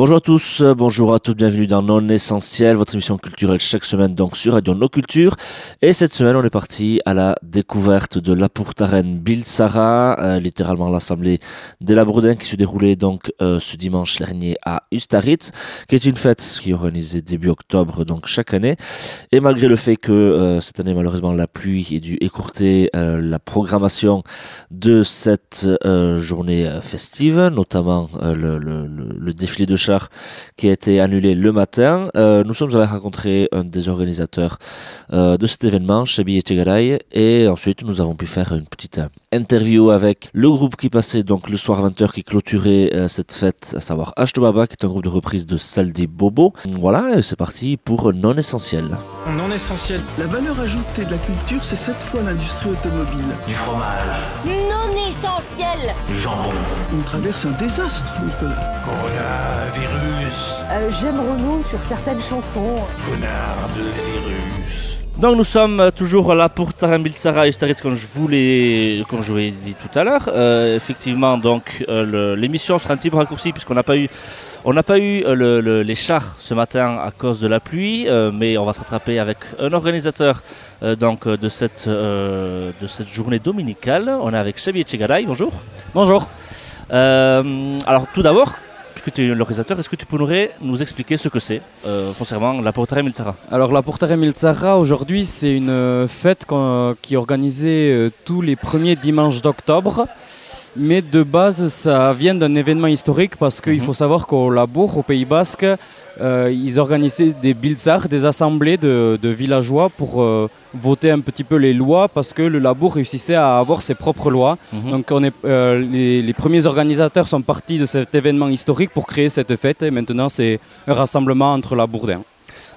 Bonjour à tous, euh, bonjour à toutes, bienvenue dans Non Essentiel, votre émission culturelle chaque semaine donc sur Radio No Culture. Et cette semaine, on est parti à la découverte de la Pourtarène Bilsara, euh, littéralement l'assemblée des Labourdins qui se déroulait donc euh, ce dimanche dernier à Ustaritz, qui est une fête qui est organisée début octobre donc chaque année. Et malgré le fait que cette année malheureusement la pluie ait dû écourter la programmation de cette journée festive, notamment le, défilé de qui a été annulé le matin. Euh, nous sommes allés rencontrer un des organisateurs euh, de cet événement, Shabi Echegaray, et ensuite nous avons pu faire une petite interview avec le groupe qui passait donc le soir 20h qui clôturait euh, cette fête, à savoir Baba, qui est un groupe de reprise de Saldi Bobo. Voilà, c'est parti pour Non Essentiel. Non Essentiel. La valeur ajoutée de la culture, c'est cette fois l'industrie automobile. Du fromage. Non Essentiel. Du jambon. On traverse un désastre, Nicolas. Coronavirus. Euh, J'aime Renault sur certaines chansons. Connard de virus. Donc nous sommes toujours là pour Tarambilsara et Staritz comme je vous l'ai comme je vous l'ai dit tout à l'heure. Euh, effectivement donc euh, l'émission sera un petit peu raccourcie puisqu'on n'a pas eu on n'a pas eu euh, le, les chars ce matin à cause de la pluie, euh, mais on va se rattraper avec un organisateur euh, donc, de, cette, de cette journée dominicale. On est avec Xavier Chegaray, bonjour. Bonjour. alors tout d'abord, tu es l'organisateur, est-ce que tu pourrais nous expliquer ce que c'est concernant la Portare Milzara Alors la Portare Milzara aujourd'hui c'est une fête qui est organisée tous les premiers dimanches d'octobre. Mais de base, ça vient d'un événement historique parce qu'il mhm. faut savoir qu'au Labour, au Pays Basque, euh, ils organisaient des bilzars, des assemblées de, villageois pour euh, voter un petit peu les lois parce que le Labour réussissait à avoir ses propres lois. Mhm. Donc on est, euh, les, les, premiers organisateurs sont partis de cet événement historique pour créer cette fête et maintenant c'est un rassemblement entre Labourdins.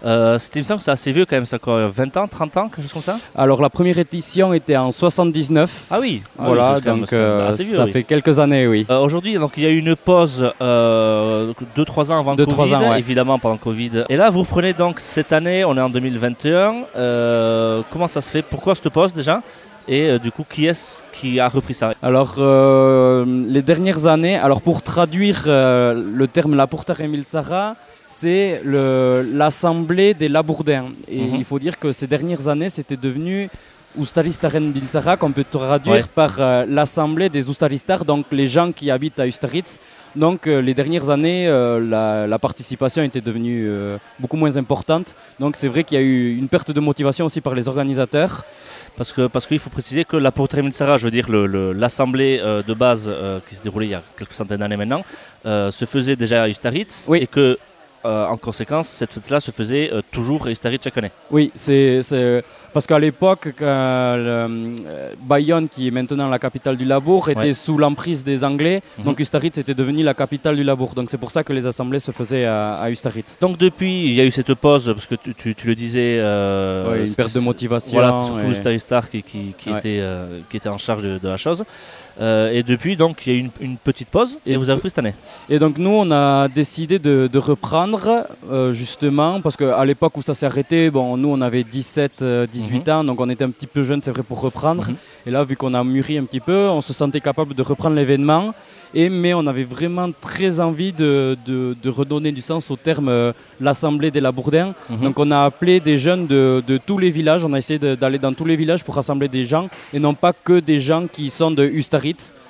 Euh, il me semble c'est assez vieux quand même, ça quoi, 20 ans, 30 ans, quelque chose comme ça Alors la première édition était en 79. Ah oui, ah voilà, donc euh, ça fait quelques années, oui. Euh, aujourd'hui, donc il y a eu une pause 2-3 euh, ans avant le Covid, ans, évidemment pendant Covid. Et là, vous reprenez donc cette année, on est en 2021. comment ça se fait? Pourquoi cette pause déjà? Et du coup, qui est-ce qui a repris ça? Alors, les dernières années, alors pour traduire le terme la Porta Emil Zara, c'est l'assemblée des Labourdins. Et mhm. il faut dire que ces dernières années, c'était devenu Ustaristaren Bilzara, qu'on peut traduire par euh, l'assemblée des Ustaristar, donc les gens qui habitent à Ustaritz. Donc euh, les dernières années, euh, la, participation était devenue beaucoup moins importante. Donc c'est vrai qu'il y a eu une perte de motivation aussi par les organisateurs. Parce qu'il parce qu'il faut préciser que la Portrait Milzara, je veux dire l'assemblée de base qui se déroulait il y a quelques centaines d'années maintenant, se faisait déjà à Ustaritz. Et que euh, en conséquence, cette fête-là se faisait euh, toujours à Ustaritz chaque année. Oui, c'est parce qu'à l'époque, euh, Bayonne, qui est maintenant la capitale du Labour, était sous l'emprise des Anglais. Mhm. Donc Ustaritz était devenu la capitale du Labour. Donc c'est pour ça que les assemblées se faisaient à, à Ustaritz. Donc depuis, il y a eu cette pause, parce que tu, le disais... une perte de motivation. Voilà, surtout Ustaritz qui, qui, qui était, qui était en charge de la chose. Euh, et depuis, donc, il y a eu une, petite pause et, vous avez pris cette année. Et donc, nous, on a décidé de, reprendre, euh, justement, parce qu'à l'époque où ça s'est arrêté, bon, nous, on avait 17, 18 euh, mhm. ans, donc on était un petit peu jeunes, c'est vrai, pour reprendre. Mhm. Et là, vu qu'on a mûri un petit peu, on se sentait capable de reprendre l'événement. Et, mais on avait vraiment très envie de, de, redonner du sens au terme l'Assemblée des Labourdins. Mhm. Donc on a appelé des jeunes de, de tous les villages, on a essayé d'aller dans tous les villages pour rassembler des gens, et non pas que des gens qui sont de Ustari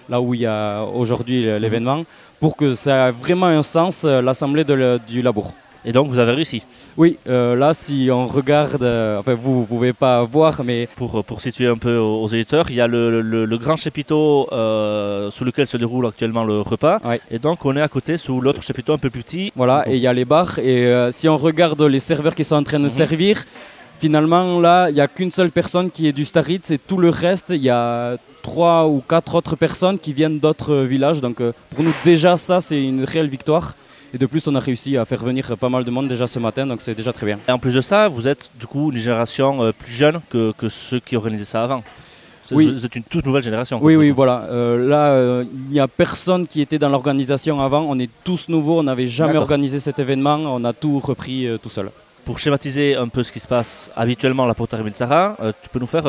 là où il y a aujourd'hui l'événement, pour que ça ait vraiment un sens, euh, l'assemblée du labour. Et donc vous avez réussi Oui, euh, là si on regarde, euh, enfin vous ne pouvez pas voir, mais... Pour, pour situer un peu aux, éditeurs, il y a le, grand chapiteau sous lequel se déroule actuellement le repas. Et donc on est à côté sous l'autre chapiteau un peu plus petit. Voilà, et il y a les bars. Et si on regarde les serveurs qui sont en train de mhm. servir, finalement là, il n'y a qu'une seule personne qui est du Staritz et tout le reste, il y a trois ou quatre autres personnes qui viennent d'autres villages. Donc euh, pour nous déjà ça c'est une réelle victoire. Et de plus on a réussi à faire venir pas mal de monde déjà ce matin, donc c'est déjà très bien. Et en plus de ça, vous êtes du coup une génération euh, plus jeune que, que, ceux qui organisaient ça avant. Oui. Vous êtes une toute nouvelle génération. Oui, oui, voilà. Euh, là, il n'y a personne qui était dans l'organisation avant. On est tous nouveaux. On n'avait jamais organisé cet événement. On a tout repris tout seul. Pour schématiser un peu ce qui se passe habituellement à la Porta Sahara, tu peux nous faire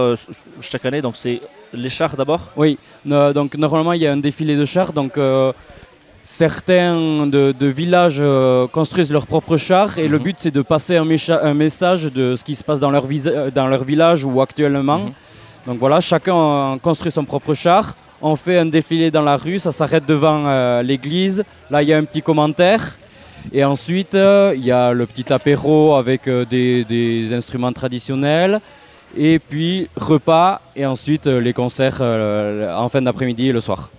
chaque année, donc c'est les chars d'abord? Oui, donc normalement il y a un défilé de chars, donc euh, certains de, de villages euh, construisent leurs propres chars et le Mhm. but c'est de passer un, message de ce qui se passe dans leur, euh, dans leur village ou actuellement. Mhm. Donc voilà, chacun euh, construit son propre char. On fait un défilé dans la rue, ça s'arrête devant euh, l'église. Là, il y a un petit commentaire. Et ensuite, euh, il y a le petit apéro avec euh, des, des instruments traditionnels. Et puis, repas. Et ensuite, euh, les concerts en fin d'après-midi et le soir.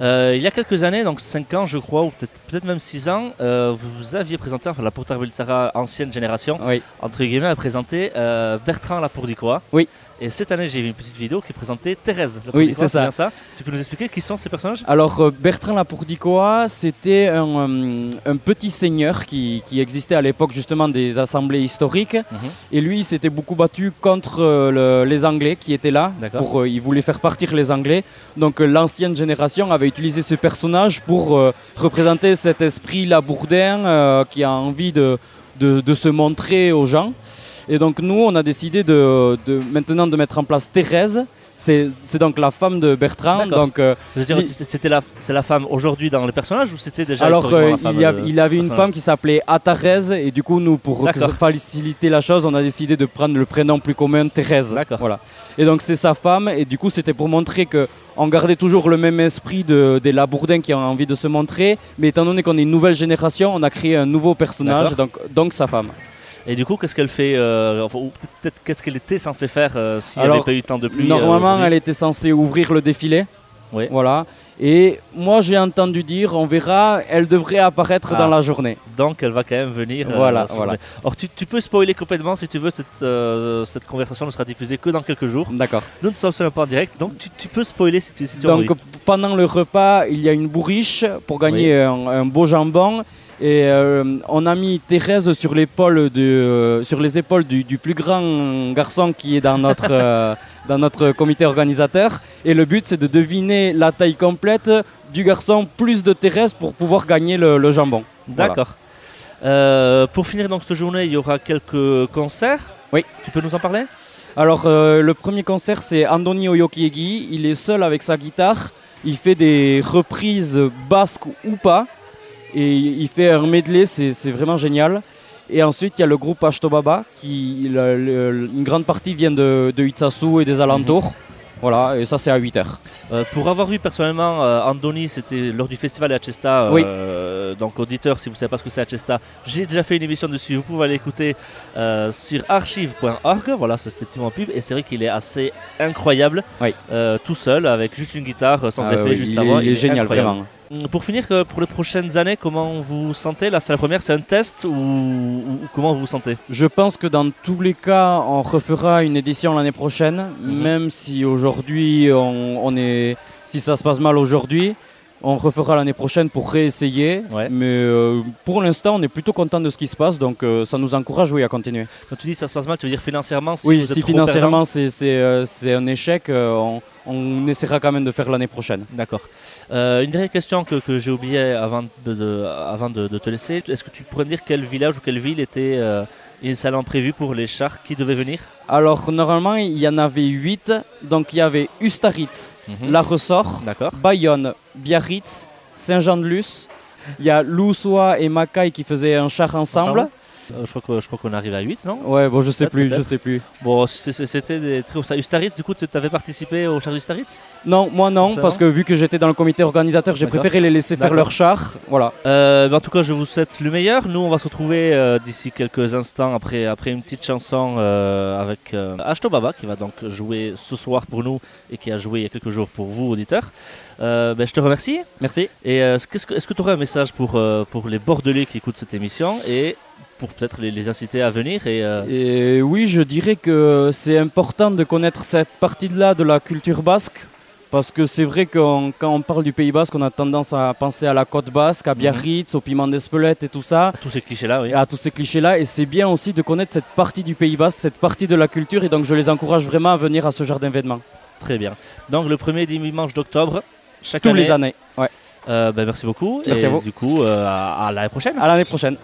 Euh, il y a quelques années, donc 5 ans je crois, ou peut-être même 6 ans, euh, vous aviez présenté, enfin la Porta Sarah ancienne génération, Oui. entre guillemets, a présenté euh, Bertrand Lapourdicois. Oui. Et cette année, j'ai vu une petite vidéo qui présentait Thérèse Oui, Lapourdicois, c'est ça. ça. Tu peux nous expliquer qui sont ces personnages? Alors euh, Bertrand Lapourdicois, c'était un, euh, un petit seigneur qui, qui existait à l'époque justement des assemblées historiques. Mhm. Et lui, il s'était beaucoup battu contre euh, le- les Anglais qui étaient là. Pour, il voulait faire partir les Anglais. Donc l'ancienne génération avait utilisé ce personnage pour euh, représenter cet esprit labourdin euh, qui a envie de, de, de se montrer aux gens. Et donc nous, on a décidé de, de- maintenant de mettre en place Thérèse. C'est donc la femme de Bertrand. Donc euh, Je veux dire, Li- c'est- c'était la, c'est la femme aujourd'hui dans les personnages ou c'était déjà Alors, euh, la femme il, y a- il avait une personnage femme qui s'appelait Atharès, et du coup, nous, pour faciliter la chose, on a décidé de prendre le prénom plus commun, Thérèse. Voilà. Et donc, c'est sa femme, et du coup, c'était pour montrer que on gardait toujours le même esprit de, des Labourdins qui ont envie de se montrer, mais étant donné qu'on est une nouvelle génération, on a créé un nouveau personnage, donc, donc sa femme. Et du coup, qu'est-ce qu'elle fait euh, enfin, peut-être qu'est-ce qu'elle était censée faire euh, s'il n'y avait pas eu tant de pluie euh, Normalement, elle était censée ouvrir le défilé. Oui. Voilà. Et moi, j'ai entendu dire, on verra, elle devrait apparaître Ah. dans la journée. Donc elle va quand même venir. euh, Voilà. Or tu, tu peux spoiler complètement si tu veux, cette, euh, cette conversation ne sera diffusée que dans quelques jours. D'accord. Nous ne sommes pas en direct, donc tu, tu peux spoiler si tu, si tu Donc envie. pendant le repas, il y a une bourriche pour gagner un, un beau jambon. Et euh, on a mis Thérèse sur, l'épaule de, euh, sur les épaules du, du plus grand garçon qui est dans notre, euh, dans notre comité organisateur. Et le but, c'est de deviner la taille complète du garçon plus de Thérèse pour pouvoir gagner le, le jambon. D'accord. Pour finir donc cette journée, il y aura quelques concerts. Oui. Tu peux nous en parler? Alors, le premier concert, c'est Andoni Oyokiegi. Il est seul avec sa guitare. Il fait des reprises basques ou pas. Et il fait un medley, c'est vraiment génial. Et ensuite, il y a le groupe Ashtobaba, qui, le- le- une grande partie vient de, de Itsasu et des alentours. Voilà, et ça, c'est à 8h. Euh, Pour avoir vu personnellement euh, Andoni, c'était lors du festival à Chesta. Oui. euh, donc auditeur, si vous ne savez pas ce que c'est à Chesta, j'ai déjà fait une émission dessus. Vous pouvez aller écouter sur archive.org. Voilà, ça c'était moment pub. Et c'est vrai qu'il est assez incroyable, Oui. tout seul, avec juste une guitare, sans Ah effet, oui, juste il, sa est, voix. il est génial, incroyable. vraiment. Hum, Pour finir, euh, pour les prochaines années, comment vous vous sentez Là, c'est la première, c'est un test ou, comment vous vous sentez Je pense que dans tous les cas, on refera une édition l'année prochaine, Mhm. même si aujourd'hui, on, on est, si ça se passe mal aujourd'hui, on refera l'année prochaine pour réessayer. Ouais. Mais euh, pour l'instant, on est plutôt content de ce qui se passe, donc euh, ça nous encourage oui, à continuer. Quand tu dis ça se passe mal, tu veux dire financièrement si oui, vous êtes si trop financièrement c'est c'est, euh, c'est un échec, on, on essaiera quand même de faire l'année prochaine. D'accord. Une dernière question que, que j'ai oubliée avant, de, de- avant de, de te laisser. Est-ce que tu pourrais me dire quel village ou quelle ville était euh, initialement prévu pour les chars qui devaient venir Alors normalement, il y en avait 8, donc il y avait Ustaritz, La Ressort. Bayonne, Biarritz, Saint-Jean-de-Luz. Il y a Loussois et Macaille qui faisaient un char ensemble. Euh, je crois que- je crois qu'on arrive à 8, non? Ouais, bon, je sais plus, je sais plus. Bon, c'était des trucs ça. Ustaritz, du coup, tu avais participé au char d'Ustaritz Non, moi non, parce que vu que j'étais dans le comité organisateur, j'ai préféré les laisser faire leur char. Voilà. Euh, ben, en tout cas, je vous souhaite le meilleur. Nous, on va se retrouver euh, d'ici quelques instants après, après une petite chanson euh, avec Ashto Baba qui va donc jouer ce soir pour nous et qui a joué il y a quelques jours pour vous, auditeurs. Euh, ben, je te remercie. Merci. Et euh, est-ce que tu aurais un message pour, euh, pour les Bordelais qui écoutent cette émission et pour peut-être les, les inciter à venir et, euh, Et oui, je dirais que c'est important de connaître cette partie-là de la culture basque. Parce que c'est vrai que quand on parle du Pays basque, on a tendance à penser à la côte basque, à Biarritz, au piment d'Espelette et tout ça. tous ces clichés-là, oui. à tous ces clichés-là. Et c'est bien aussi de connaître cette partie du Pays Basque, cette partie de la culture. Et donc, je les encourage vraiment à venir à ce genre d'événement. Très bien. Donc le premier dimanche d'octobre, chaque Tous année. les années. Ouais. Euh, ben, merci beaucoup. Merci et à vous. Du coup, euh, à, à l'année prochaine. À l'année prochaine.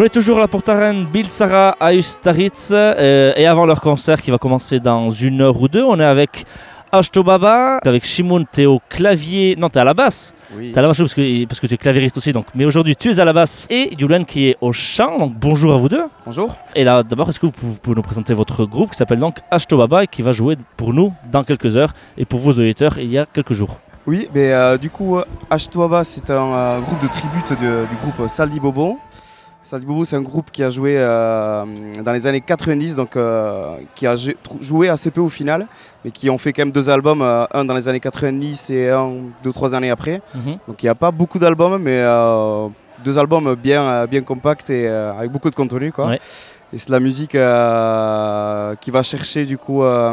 On est toujours à la Portaren Bill Sarah à Ustaritz euh, et avant leur concert qui va commencer dans une heure ou deux, on est avec Ashto Baba, avec Shimon, t'es au clavier, non t'es à la basse, Oui. t'es à la basse parce que, parce que tu es clavieriste aussi donc, mais aujourd'hui tu es à la basse et Yulan qui est au chant, donc bonjour à vous deux. Bonjour. Et là d'abord est-ce que vous pouvez nous présenter votre groupe qui s'appelle donc Ashto Baba et qui va jouer pour nous dans quelques heures et pour vos auditeurs il y a quelques jours. Oui, mais euh, du coup, Ashtoaba, c'est un euh, groupe de tribute de- du groupe Saldi Bobo. Bobo, c'est un groupe qui a joué euh, dans les années 90, donc euh, qui a joué assez peu au final, mais qui ont fait quand même deux albums, euh, un dans les années 90 et un deux trois années après. Mhm. Donc il n'y a pas beaucoup d'albums, mais deux albums bien, bien compacts et avec beaucoup de contenu. Quoi. Ouais. Et c'est la musique euh, qui va chercher du coup euh,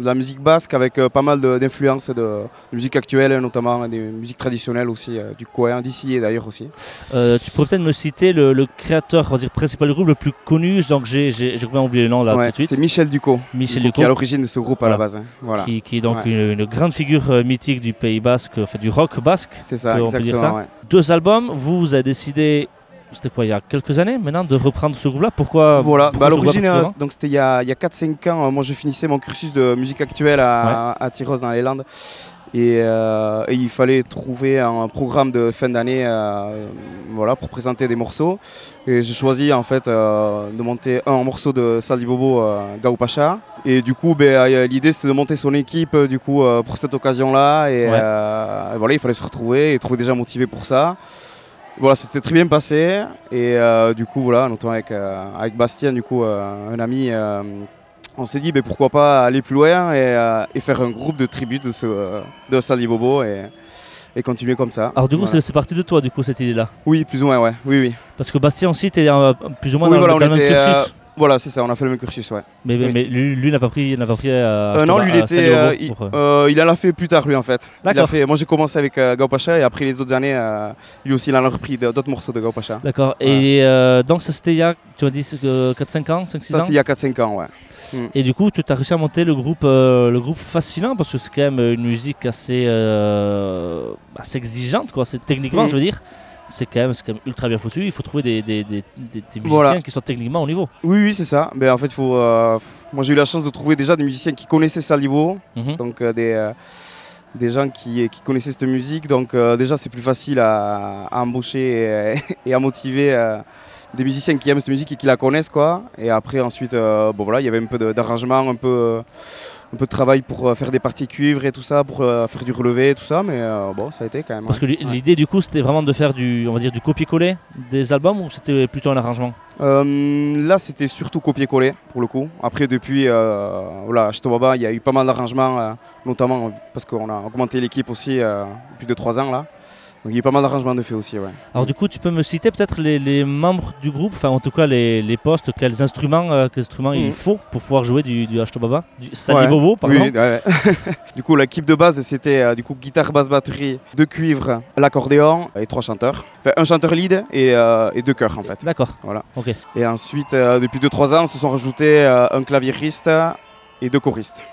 de la musique basque avec euh, pas mal d'influences de, de musique actuelle, notamment des musiques traditionnelles aussi, du coin d'ici et d'ailleurs aussi. Tu pourrais peut-être me citer le, le créateur, on va dire principal du groupe le plus connu, donc j'ai complètement oublié le nom là Ouais, tout de suite. c'est Michel Ducot, Michel du coup, qui est à Ducot. l'origine de ce groupe à la base. hein. Voilà. qui, qui est donc Ouais. une, une grande figure mythique du Pays Basque, enfin, du rock basque. C'est ça, on peut dire exactement. ça ouais. Deux albums, vous avez décidé, c'était quoi, il y a quelques années maintenant, de reprendre ce groupe-là? Pourquoi Voilà, pourquoi bah, à l'origine, euh, particulièrement donc c'était il y a, a 4-5 ans, euh, moi je finissais mon cursus de musique actuelle à, à Tyros dans les Landes. Et, euh, et il fallait trouver un programme de fin d'année euh, voilà, pour présenter des morceaux. Et j'ai choisi en fait de monter un morceau de Sali Bobo, Gao Pacha. Et du coup, ben, l'idée c'est de monter son équipe du coup, pour cette occasion-là. Et Ouais. voilà, il fallait se retrouver et trouver déjà motivé pour ça. Voilà, c'était très bien passé. Et euh, du coup, voilà, notamment avec, euh, avec Bastien, du coup, euh, un ami, on s'est dit ben, pourquoi pas aller plus loin et, et faire un groupe de tribute de, ce, de Sally Bobo et, et continuer comme ça. Alors du coup, Voilà. c'est- parti de toi, du coup, cette idée-là? Oui, plus ou moins, ouais. Oui, oui. Parce que Bastien aussi, t'es euh, plus ou moins Oui, dans, voilà, le- même était, cursus. Voilà, c'est ça, on a fait le même cursus, ouais. mais mais- oui. mais lui, lui n'a pas pris, n'a pas pris euh, Euh, non, lui, il était. Euh, il, pour, euh, il en a fait plus tard, lui, en fait. Il a fait, moi, j'ai commencé avec euh, Gao Pacha et après les autres années, lui aussi, il en a repris d'autres morceaux de Gao Pacha. D'accord. Et donc ça c'était il y a, tu m'as dit euh, 4-5 ans, 5-6 Ça, ans? c'est il y a 4-5 ans, ouais. Et du coup, tu as réussi à monter le groupe, le groupe fascinant parce que c'est quand même une musique assez, assez exigeante, quoi. C'est techniquement, Mhm. je veux dire, c'est quand même, c'est quand même ultra bien foutu. Il faut trouver des, des, des, des- des musiciens Voilà. qui soient techniquement au niveau. Oui, oui, c'est ça. Ben, en fait, faut, euh, moi, j'ai eu la chance de trouver déjà des musiciens qui connaissaient Salibo. Mhm. donc euh, des, euh, des gens qui, qui connaissaient cette musique. Donc déjà c'est plus facile à, à embaucher et, et à motiver des musiciens qui aiment cette musique et qui la connaissent quoi. Et après ensuite euh, bon voilà il y avait un peu d'arrangement, un peu euh, un peu de travail pour euh, faire des parties cuivres et tout ça, pour faire du relevé et tout ça. Mais bon ça a été quand même. Parce que ouais. l'idée du coup, c'était vraiment de faire du, on va dire, du copier-coller des albums ou c'était plutôt un arrangement? Là, c'était surtout copier-coller pour le coup. Après, depuis, voilà, chez Tobaba, il y a eu pas mal d'arrangements, notamment parce qu'on a augmenté l'équipe aussi depuis 2-3 ans là. Donc il y a eu pas mal d'arrangements de fait aussi, ouais. Alors du coup, tu peux me citer peut-être les, les membres du groupe, enfin en tout cas les, les postes, quels instruments, euh, quels instruments il Mhm. faut pour pouvoir jouer du, du Ashto Baba, du Sali Ouais. Bobo par Oui, exemple. ouais, ouais. du coup, l'équipe de base, c'était euh, du coup guitare, basse, batterie, deux cuivres, l'accordéon et trois chanteurs. Enfin, un chanteur lead et, euh, et deux chœurs en fait. D'accord. Voilà. Ok. Et ensuite, depuis 2-3 ans, se sont rajoutés un claviériste et deux choristes.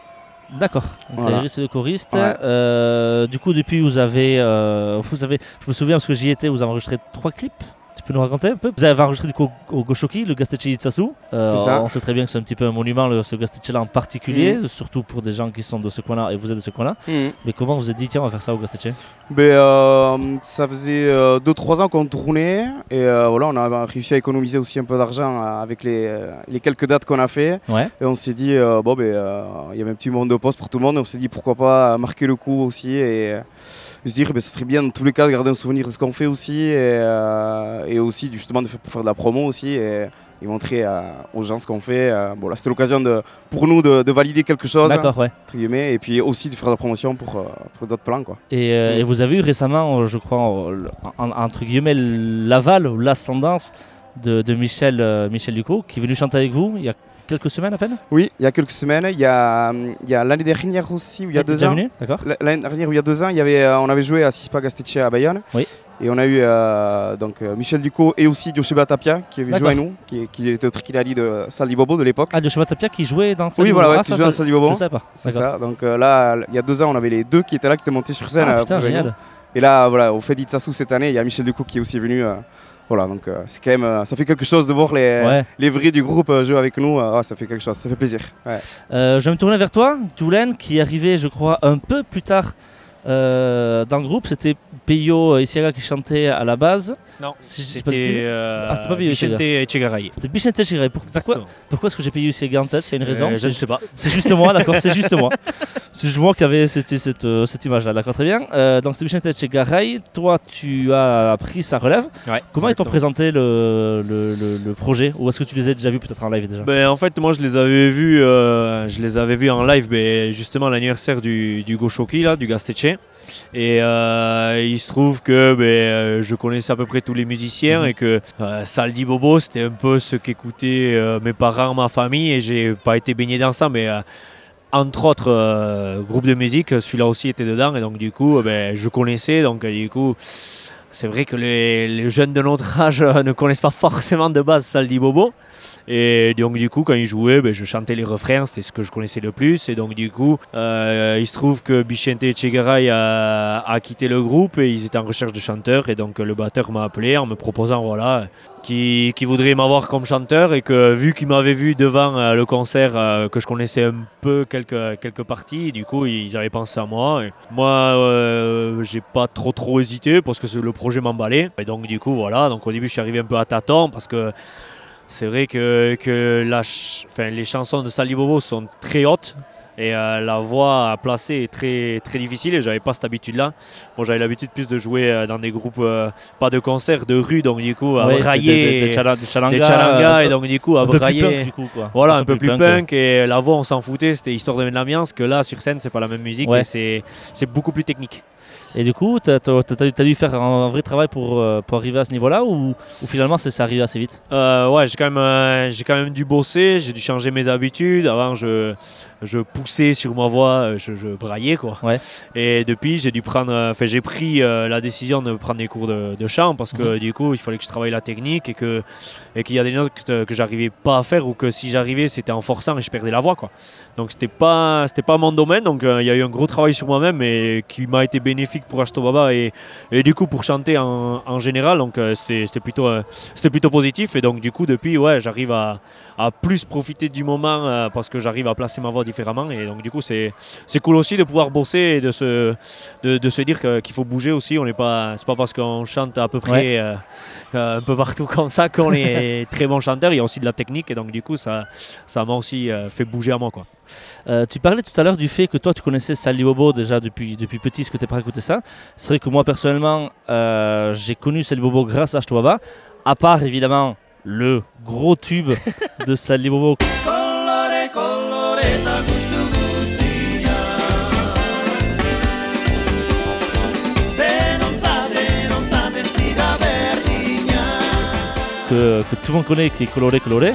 D'accord. Voilà. et choriste. Ouais. Euh, du coup, depuis, vous avez, euh, vous avez, je me souviens parce que j'y étais, vous avez enregistré trois clips. Tu peux nous raconter un peu Vous avez enregistré du coup au Goshoki, le Gasteche Itsasu. Euh, ça. On sait très bien que c'est un petit peu un monument, le, ce Gasteche là en particulier, surtout pour des gens qui sont de ce coin-là et vous êtes de ce coin-là. Mhm. Mais comment vous êtes dit, tiens, on va faire ça au Gasteche Ben, euh, ça faisait 2-3 ans qu'on tournait et euh, voilà, on a réussi à économiser aussi un peu d'argent euh, avec les, euh, les quelques dates qu'on a fait. Ouais. Et on s'est dit, euh, bon, ben, euh, il y avait un petit monde de poste pour tout le monde et on s'est dit pourquoi pas marquer le coup aussi et euh, se dire, ben, ce serait bien dans tous les cas de garder un souvenir de ce qu'on fait aussi et, euh, et aussi justement de faire, pour faire de la promo aussi et, et montrer euh, aux gens ce qu'on fait. euh, bon, là, c'était l'occasion pour nous de, de valider quelque chose, D'accord, ouais. entre guillemets, et puis aussi de faire de la promotion pour, pour d'autres plans. Quoi. Et, et vous avez eu récemment, je crois, en- entre guillemets, l'aval ou l'ascendance de, de Michel, euh, Michel Ducot, qui est venu chanter avec vous il y a quelques semaines à peine Oui, il y a quelques semaines. Il y a, hum, il l'année dernière aussi, où il y a deux ans. D'accord. L'année dernière, où il y a deux ans, il y avait, euh, on avait joué à Sispa Gastecce à Bayonne. Oui. Et on a eu euh, donc, euh, Michel Ducot et aussi Diosheba Tapia qui avait joué à nous, qui, qui était au Trikilali de Saldi Bobo de l'époque. Ah, Cheval Tapia qui jouait dans cette oui, voilà, ah, qui jouait dans je- pas. C'est ça. Donc euh, là, il y a deux ans, on avait les deux qui étaient là, qui étaient montés sur scène. Ah, putain, génial. Et là, voilà, au fait d'Itsasu cette année, il y a Michel Ducot qui est aussi venu. euh, voilà, donc euh, c'est quand même, euh, ça fait quelque chose de voir les, Ouais. les vrais du groupe euh, jouer avec nous. ah, ça fait quelque chose, ça fait plaisir. Ouais. Euh, je vais me tourner vers toi, Toulen, qui est arrivé, je crois, un peu plus tard euh, dans le groupe. C'était Peyo Isiaga qui chantait à la base. Non, Si c'était euh, Ah, c'était pas Peyo Echegaray. C'était Bichente. Pour- Pourquoi, pourquoi est-ce que j'ai payé Isiaga en tête? Il y a une raison Euh, je ne sais pas. C'est juste moi, d'accord, c'est juste moi. C'est juste moi qui avait cette, cette, euh, cette image-là, d'accord, très bien. Euh, donc c'est Michel Garay, toi tu as pris sa relève. Ouais, Comment ils t'ont présenté le, le, le- le projet? Ou est-ce que tu les as déjà vus peut-être en live déjà? Ben, en fait, moi, je les avais vus, euh, je les avais vus en live, ben, justement l'anniversaire du, du Goshoki, là, du Gasteche. Et euh, il se trouve que ben, euh, je connaissais à peu près tous les musiciens Mhm. et que euh, Saldi Bobo, c'était un peu ce qu'écoutaient mes parents, ma famille. Et j'ai pas été baigné dans ça, mais entre autres euh, groupes de musique, celui-là aussi était dedans. Et donc, du coup, euh, ben, je connaissais. Donc, euh, du coup. C'est vrai que les, les jeunes de notre âge ne connaissent pas forcément de base Saldi Bobo. Et donc du coup quand ils jouaient, ben, je chantais les refrains, c'était ce que je connaissais le plus. Et donc du coup, euh, il se trouve que Bichente Echegaray a, a quitté le groupe et ils étaient en recherche de chanteurs. Et donc le batteur m'a appelé en me proposant voilà, qui, voudrait m'avoir comme chanteur et que vu qu'il m'avait vu devant euh, le concert, euh, que je connaissais un peu quelques, quelques parties, du coup ils avaient pensé à moi. Moi, euh, j'ai pas trop trop hésité parce que le projet m'emballait. Et donc du coup voilà, donc au début je suis arrivé un peu à tâtons parce que c'est vrai que, que la ch- enfin, les chansons de Sally Bobo sont très hautes et euh, la voix à placer est très, très difficile et j'avais pas cette habitude-là. Bon, j'avais l'habitude plus de jouer euh, dans des groupes, euh, pas de concerts, de rue, donc du coup à brailler des, des, des euh, et donc du coup à brailler. punk du coup quoi. Voilà, un peu plus punk, et la voix on s'en foutait, c'était histoire de l'ambiance que là sur scène c'est pas la même musique Ouais. et c'est, c'est beaucoup plus technique. Et du coup, t'as as, dû faire un, vrai travail pour, euh, pour arriver à ce niveau-là ou, ou finalement c'est arrivé assez vite? Euh, ouais, j'ai quand, même, euh, j'ai quand même dû bosser, j'ai dû changer mes habitudes. Avant, je, je poussais sur ma voix, je, je braillais quoi. Ouais. Et depuis, j'ai dû prendre, enfin, j'ai pris euh, la décision de prendre des cours de, de chant parce que du coup, il fallait que je travaille la technique et que et qu'il y a des notes que, que j'arrivais pas à faire ou que si j'arrivais, c'était en forçant et je perdais la voix quoi. Donc c'était pas, c'était pas mon domaine. Donc il y a eu un gros travail sur moi-même et qui m'a été bénéfique pour Ashto Baba et, et du coup pour chanter en, général. Donc euh, c'était, plutôt, euh, plutôt positif et donc du coup depuis ouais j'arrive à, à plus profiter du moment euh, parce que j'arrive à placer ma voix différemment. Et donc du coup c'est c'est cool aussi de pouvoir bosser et de se de, de se dire que- qu'il faut bouger aussi. On n'est pas c'est pas parce qu'on chante à peu près euh, euh, un peu partout comme ça qu'on est très bon chanteur. Il y a aussi de la technique et donc du coup ça ça m'a aussi fait bouger à moi quoi. Euh, tu parlais tout à l'heure du fait que toi tu connaissais Sally Bobo déjà depuis, depuis petit, ce que tu pas écouté ça? C'est vrai que moi personnellement, euh, j'ai connu Sally Bobo grâce à Ashtoaba, à part évidemment le gros tube de Sally Bobo. Que, que tout le monde connaît, qui est coloré, coloré.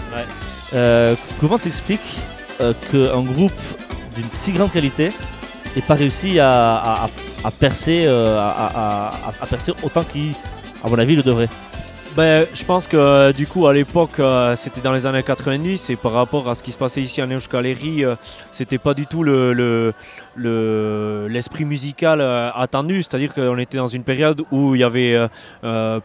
Euh, comment t'expliques euh, qu'un groupe d'une si grande qualité n'ait pas réussi à, à- à- à percer, euh, à, à- à- à percer autant qu'il, à mon avis, le devrait? Ben, je pense que euh, du coup à l'époque euh, c'était dans les années 90 et par rapport à ce qui se passait ici en Euskal-Herri, euh, c'était pas du tout le, le- le- l'esprit musical euh, attendu, c'est-à-dire qu'on était dans une période où il y avait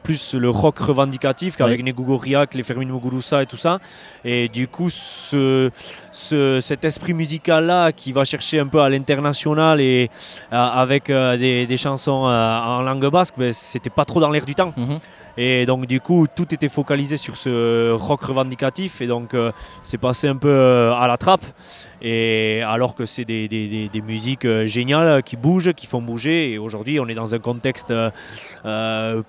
plus le rock revendicatif qu'avec Oui. Negugoriak, les Fermin Muguruza et tout ça. Et du coup ce, ce- cet esprit musical là qui va chercher un peu à l'international et avec des, des chansons en langue basque, ben, c'était pas trop dans l'air du temps. Mhm. Et donc du coup, tout était focalisé sur ce rock revendicatif et donc euh, c'est passé un peu euh, à la trappe. Et alors que c'est des, des- des- des musiques euh, géniales qui bougent, qui font bouger. Et aujourd'hui, on est dans un contexte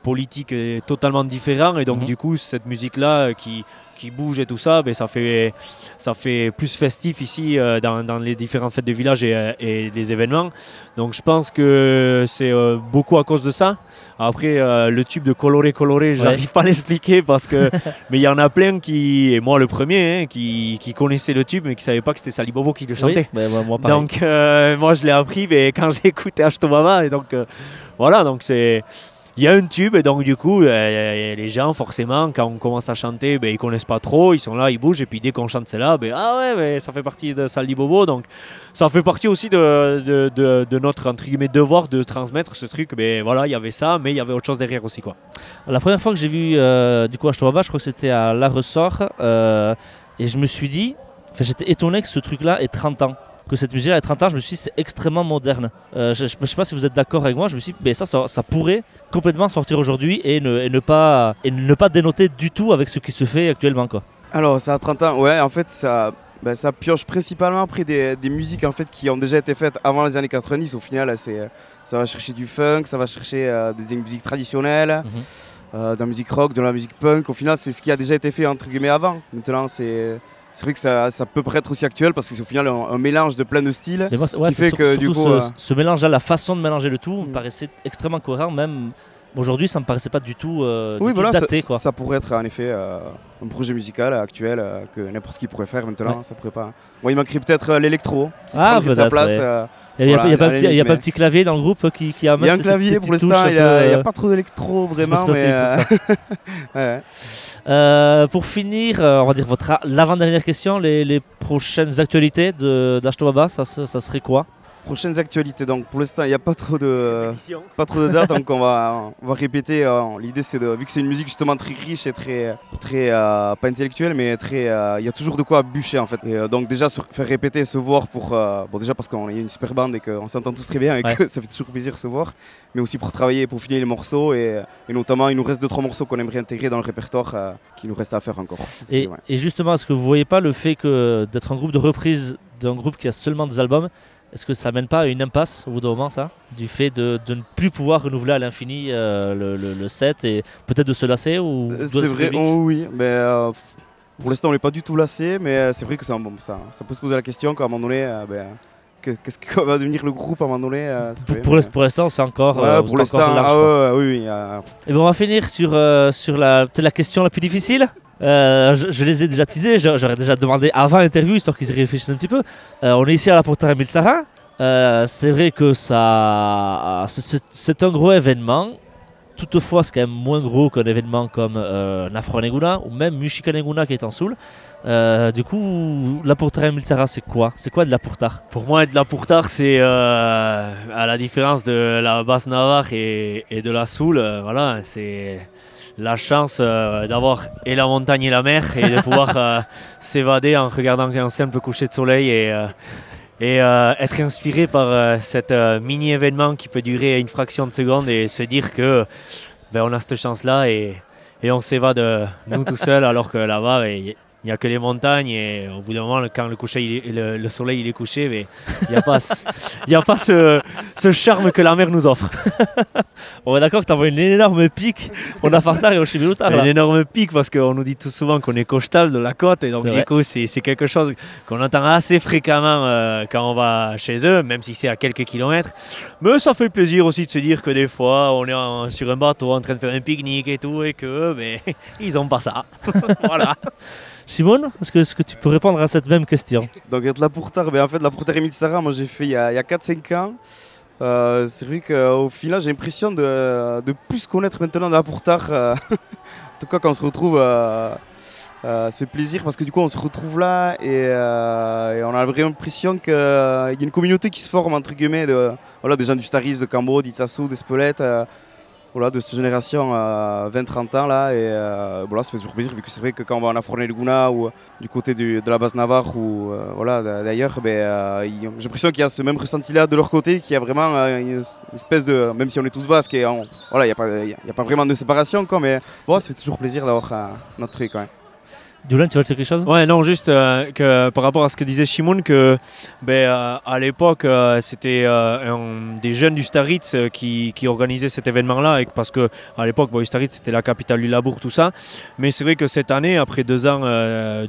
politique totalement différent. Et donc Mhm. du coup, cette musique-là qui, qui bouge et tout ça, ben, ça, fait, ça fait plus festif ici euh, dans, dans les différentes fêtes de village et, euh, et les événements. Donc je pense que c'est euh, beaucoup à cause de ça. Après, euh, le tube de coloré coloré, j'arrive pas à l'expliquer parce que. mais il y en a plein qui, et moi le premier, hein, qui, qui connaissaient le tube mais qui savaient pas que c'était Sali Bobo qui le chantait. Oui, ben, moi. Donc moi je l'ai appris mais quand j'ai écouté Ashto Mama et donc voilà donc c'est il y a un tube et donc du coup euh, les gens forcément quand on commence à chanter ben, ils connaissent pas trop ils sont là ils bougent et puis dès qu'on chante celle-là ben, ah ouais mais ça fait partie de Sali Bobo donc ça fait partie aussi de, de, notre entre guillemets devoir de transmettre ce truc mais voilà il y avait ça mais il y avait autre chose derrière aussi quoi La première fois que j'ai vu euh, du coup Ashtobaba, je crois que c'était à La Ressort. euh, et je me suis dit, j'étais étonné que ce truc-là ait 30 ans. Que cette musique-là ait 30 ans, je me suis dit, c'est extrêmement moderne. Euh, je ne sais pas si vous êtes d'accord avec moi, je me suis dit, mais ça, ça, ça pourrait complètement sortir aujourd'hui et ne, et, ne pas, et ne pas dénoter du tout avec ce qui se fait actuellement. Quoi. Alors, ça a 30 ans, ouais, en fait, ça, bah, ça pioche principalement après des, des musiques en fait, qui ont déjà été faites avant les années 90. Au final, c'est, euh, ça va chercher du funk, ça va chercher euh, des musiques traditionnelles, Mhm. euh, de la musique rock, de la musique punk. Au final, c'est ce qui a déjà été fait entre guillemets avant. Maintenant, c'est, c'est vrai que ça, ça peut paraître aussi actuel parce que c'est au final un, un mélange de plein de styles. Mais moi, ouais, Qui c'est fait sur- que, du surtout coup, ce, euh, ce mélange-là, la façon de mélanger le tout, me Mm. paraissait extrêmement cohérent, même aujourd'hui, ça me paraissait pas du tout, euh, du tout daté. ça, quoi. ça pourrait être en effet euh, un projet musical actuel euh, que n'importe qui pourrait faire maintenant. Ouais. Ça pourrait pas. Bon, il manquerait peut-être euh, l'électro qui Ah, prendrait sa place. ouais. Il n'y a, Voilà, a pas, y a pas un petit clavier dans le groupe qui, qui amène Il y a un clavier pour l'instant, il n'y a, pas trop d'électro vraiment. Mais, ouais. Euh, pour finir, on va dire votre a- l'avant-dernière question, les, les prochaines actualités d'Ashtobaba, ça serait quoi? Prochaines actualités. Donc pour l'instant, il n'y a pas trop de, pas trop de dates, donc on va, on va répéter. euh, L'idée, c'est de, vu que c'est une musique justement très riche et très, très euh, pas intellectuelle, mais très, euh, il y a toujours de quoi bûcher en fait. Et, euh, donc déjà se faire répéter, se voir pour, euh, bon déjà parce qu'on est une super bande et qu'on s'entend tous très bien et que ça fait toujours plaisir de se voir, mais aussi pour travailler, pour finir les morceaux et, et notamment il nous reste deux trois morceaux qu'on aimerait intégrer dans le répertoire, euh, qui nous reste à faire encore. Et, ouais. et justement, est-ce que vous voyez pas le fait que d'être un groupe de reprise d'un groupe qui a seulement deux albums, est-ce que ça mène pas à une impasse au bout d'un moment, ça Du fait de, de ne plus pouvoir renouveler à l'infini euh, le, le- le set et peut-être de se lasser ou Euh, C'est vrai, oh oui, mais euh, pour l'instant on n'est pas du tout lassé, mais c'est vrai que ça, bon, ça, ça peut se poser la question qu'à un moment donné, euh, ben, que- qu'est-ce que va devenir le groupe à un moment donné euh, Pour, vrai, pour mais- pour l'instant, c'est encore, Ouais, euh, pour encore l'instant, large. ah ouais, ouais, oui, oui, euh, Et ben on va finir sur, sur la, peut-être la question la plus difficile. Euh, je, les ai déjà teasés, j'aurais déjà demandé avant l'interview, histoire qu'ils réfléchissent un petit peu. Euh, on est ici à la Porta Emile. Euh, c'est vrai que ça, c'est- un gros événement. Toutefois, c'est quand même moins gros qu'un événement comme euh, Nafro Neguna ou même Mushika Neguna qui est en Soul. Du coup, la Porta Emile Sarah, c'est quoi? C'est quoi de la Pourtar Pour moi, de la pourtard, c'est à la différence de la basse navarre et, de la soul, voilà, c'est la chance euh, d'avoir et la montagne et la mer et de pouvoir euh, s'évader en regardant un simple coucher de soleil et, euh, et être inspiré par cet mini événement qui peut durer une fraction de seconde et se dire que ben, on a cette chance-là et, et on s'évade nous tout seuls alors que là-bas, il n'y a que les montagnes et au bout d'un moment, quand le, coucher, il le, le soleil il est couché, mais il n'y a pas, ce, y a pas ce, ce charme que la mer nous offre. On est d'accord que t'envoies une énorme pique pour la Fartar et au Chibilutar. Un énorme pic parce qu'on nous dit tout souvent qu'on est costal de la côte et donc C'est du coup c'est quelque chose qu'on entend assez fréquemment euh, quand on va chez eux, même si c'est à quelques kilomètres. Mais ça fait plaisir aussi de se dire que des fois on est en- sur un bateau en train de faire un pique-nique et tout et que mais ils ont pas ça. voilà. Simone, est-ce que, tu peux répondre à cette même question Donc être là pour tard, ben, en fait la Pourtare Emile Sarah, moi j'ai fait il y a, il y a 4-5 ans. Euh, c'est vrai qu'au final, j'ai l'impression de, de plus connaître maintenant de la Pourtard. euh, en tout cas, quand on se retrouve, euh, euh, ça fait plaisir parce que du coup, on se retrouve là et, on a vraiment l'impression qu'il y a une communauté qui se forme, entre guillemets, voilà, des gens du Staris, de Cambo, d'Itsasu, d'Espelette. Euh, voilà, de cette génération euh, 20-30 ans là et euh, voilà, ça fait toujours plaisir vu que c'est vrai que quand on va en Afourné Laguna ou euh, du côté de la base Navarre ou euh, voilà d'ailleurs ben, euh, j'ai l'impression qu'il y a ce même ressenti là de leur côté qu'il y a vraiment euh, une, espèce de même si on est tous basques et voilà il n'y a, a- pas vraiment de séparation quoi mais bon ça fait toujours plaisir d'avoir euh, notre truc Dolan, tu veux dire quelque chose? Ouais, non, juste euh, que par rapport à ce que disait Shimon, que ben, euh, à l'époque, euh, c'était des jeunes du Staritz qui, qui organisaient cet événement-là, et parce que à l'époque, bon, Staritz c'était la capitale du labour, tout ça. Mais c'est vrai que cette année, après deux ans,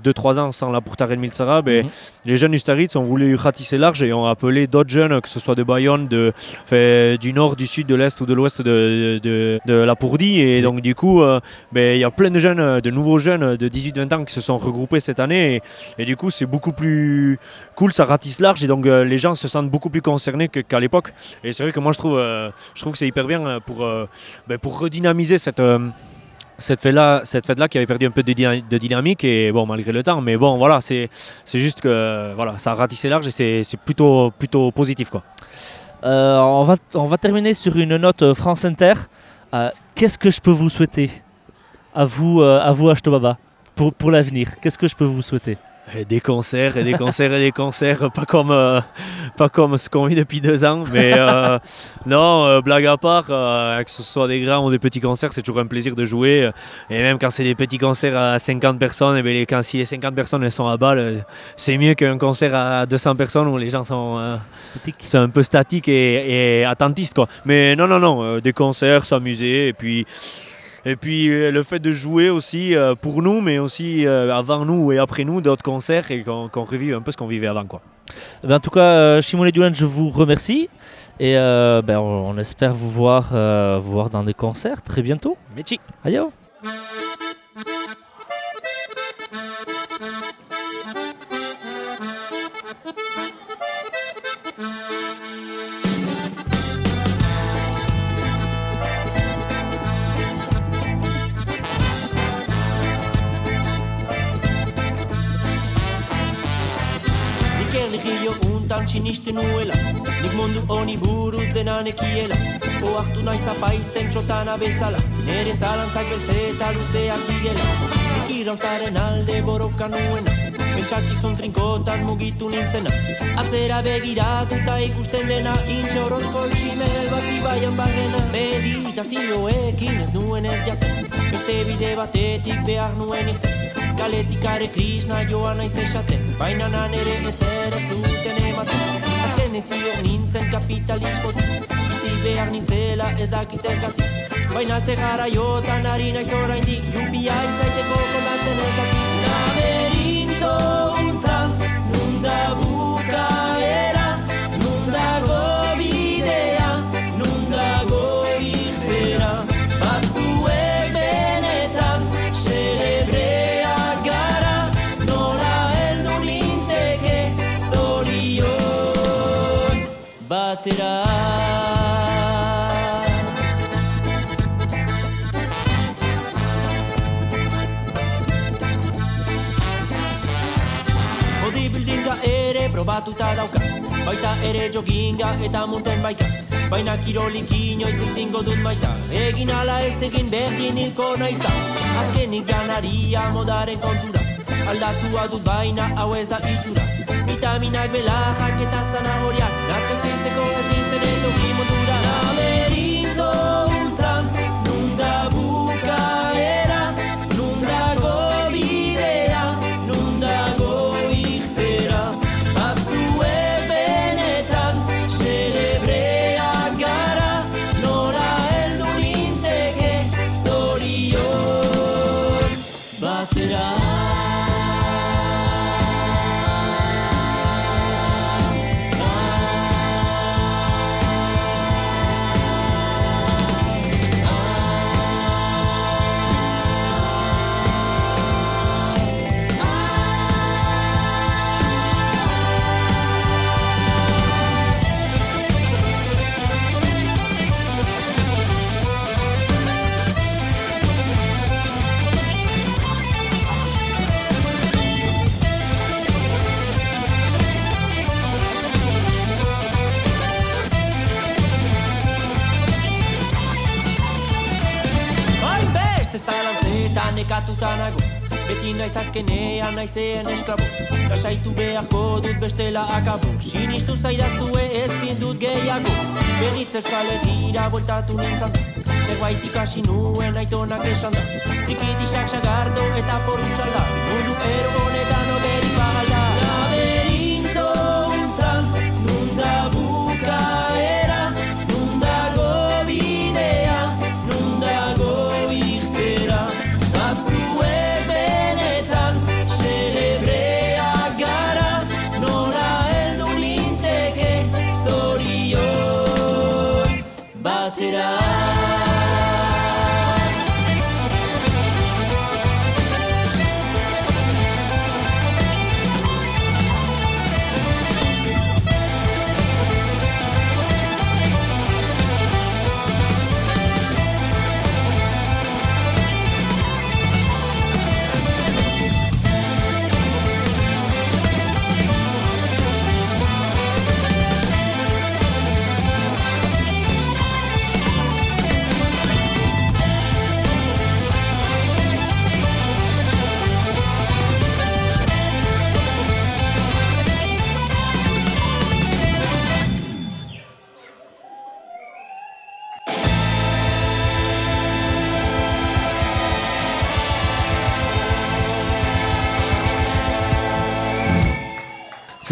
deux trois ans sans la Pourtaren Milsara, ben, Mhm. les jeunes du Staritz ont voulu ratisser large et ont appelé d'autres jeunes, que ce soit de Bayonne, de, du nord, du sud, de l'est ou de l'ouest de, de, de la Pourdie. Et donc du coup, ben, il y a plein de jeunes, de nouveaux jeunes de 18-20 ans qui se sont regroupés cette année. Et, du coup, c'est beaucoup plus cool, ça ratisse large et donc euh, les gens se sentent beaucoup plus concernés qu'à l'époque. Et c'est vrai que moi, je trouve, euh, je trouve que c'est hyper bien euh, pour, ben, pour redynamiser cette. cette fête-là, cette fête-là qui avait perdu un peu de, dyna- de dynamique et bon malgré le temps, mais bon voilà, c'est juste que voilà, ça a large et c'est plutôt plutôt positif quoi. On, va, on va terminer sur une note France Inter. Qu'est-ce que je peux vous souhaiter? À vous, euh, à vous Ashtobaba, pour, pour l'avenir. Qu'est-ce que je peux vous souhaiter? Et des concerts et des concerts et des concerts, pas comme, euh, pas comme ce qu'on vit depuis deux ans. Mais euh, non, euh, blague à part, que ce soit des grands ou des petits concerts, c'est toujours un plaisir de jouer. Et même quand c'est des petits concerts à 50 personnes, et bien les, quand si les 50 personnes elles sont à balle, c'est mieux qu'un concert à 200 personnes où les gens sont, sont un peu statiques et, et attentistes. Quoi. Mais non, non, non, des concerts, s'amuser et puis. Et puis euh, le fait de jouer aussi euh, pour nous, mais aussi euh, avant nous et après nous, d'autres concerts et qu'on revive un peu ce qu'on vivait avant. Quoi. Eh ben, en tout cas, Shimon et Dolan, je vous remercie. Et euh, ben, on, on espère vous voir, euh, vous voir dans des concerts très bientôt. Merci. Ayo Iker sinisten nuela. Nik mundu honi buruz dena nekiela Oartu naiz apaizen txotana bezala Nere zalantzak beltze eta luzeak direla. Nik irautaren alde borroka nuena. Pentsakizun trinkotan mugitu nintzena. Atzera begiratu eta ikusten dena. Intxe horosko isimel bat ibaian barrena Meditazioekin ez nuen ez jaten. Beste bide batetik behar nuen irten Kaletikare krisna joan naiz esaten. Baina nan ere ez zuten ematen. Azken etzio nintzen kapitalismotik. Bizi behar nintzela ez dakiz zergatik. Baina ze jotan ari naiz oraindik. Jupia izaiteko Bodybuildinga ere probatuta dauka. Baita ere joginga eta mountain baika Baina kirolik inoiz ezingo dut maita Egin ala ez egin berdin hilko naiz da Azkenik janaria modaren kontura. Aldatua dut baina hau ez da itxura. Vitaminak belajak eta zanahoriak. Nazka don't Elohim und azkenean naizeen esklabo Lasaitu beharko dut bestela akabo Sinistu zaidazue ezin dut gehiago Berriz euskal herrira bueltatu nintzan Zerbait ikasi nuen aitonak esan da Trikitisak sagardo eta porusala Mundu ero honetan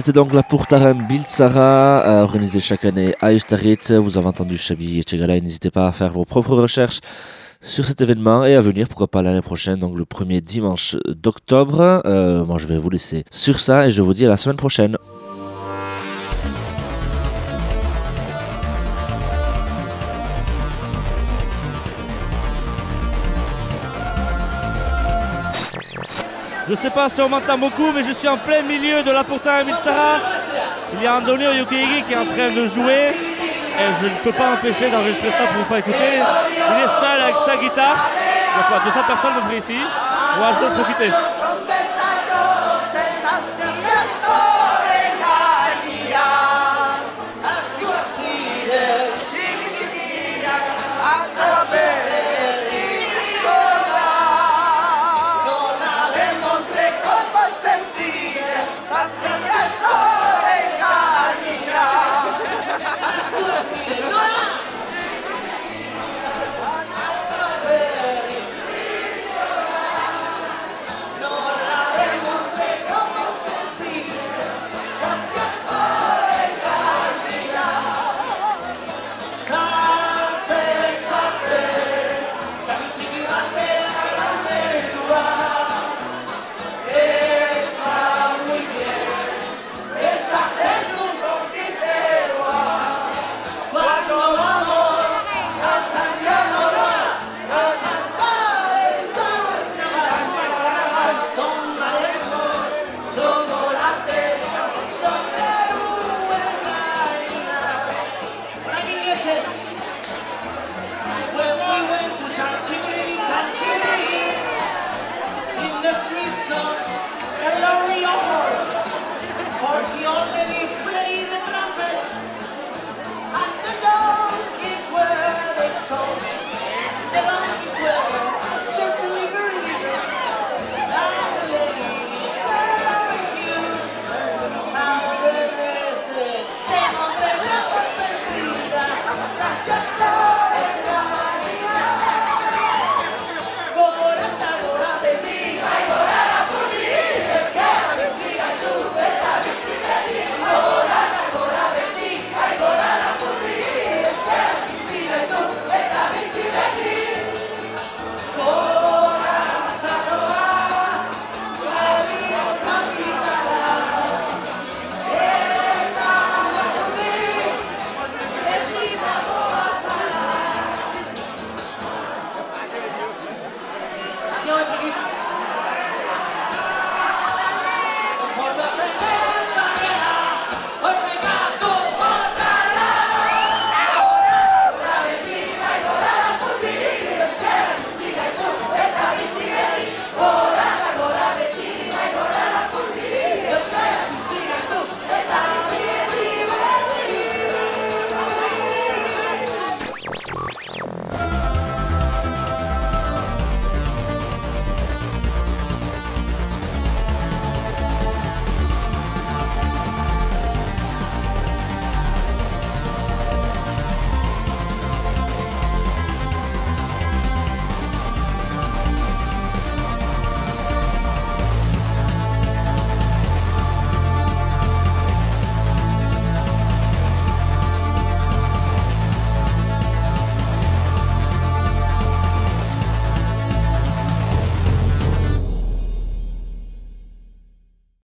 C'était donc la Pourtarem Biltzara, euh, organisée chaque année à Ustaritz. Vous avez entendu Chabi et Tchegalai. N'hésitez pas à faire vos propres recherches sur cet événement et à venir, pourquoi pas l'année prochaine, donc le premier dimanche d'octobre. Euh, moi, je vais vous laisser sur ça et je vous dis à la semaine prochaine. Je sais pas si on m'entend beaucoup, mais je suis en plein milieu de la Porta. Il y a Andonio Yokeigi qui est en train de jouer. Et je ne peux pas empêcher d'enregistrer ça pour vous faire écouter. Il est seul avec sa guitare. Il y a quoi 200 personnes à peu près ici. Je vais en profiter.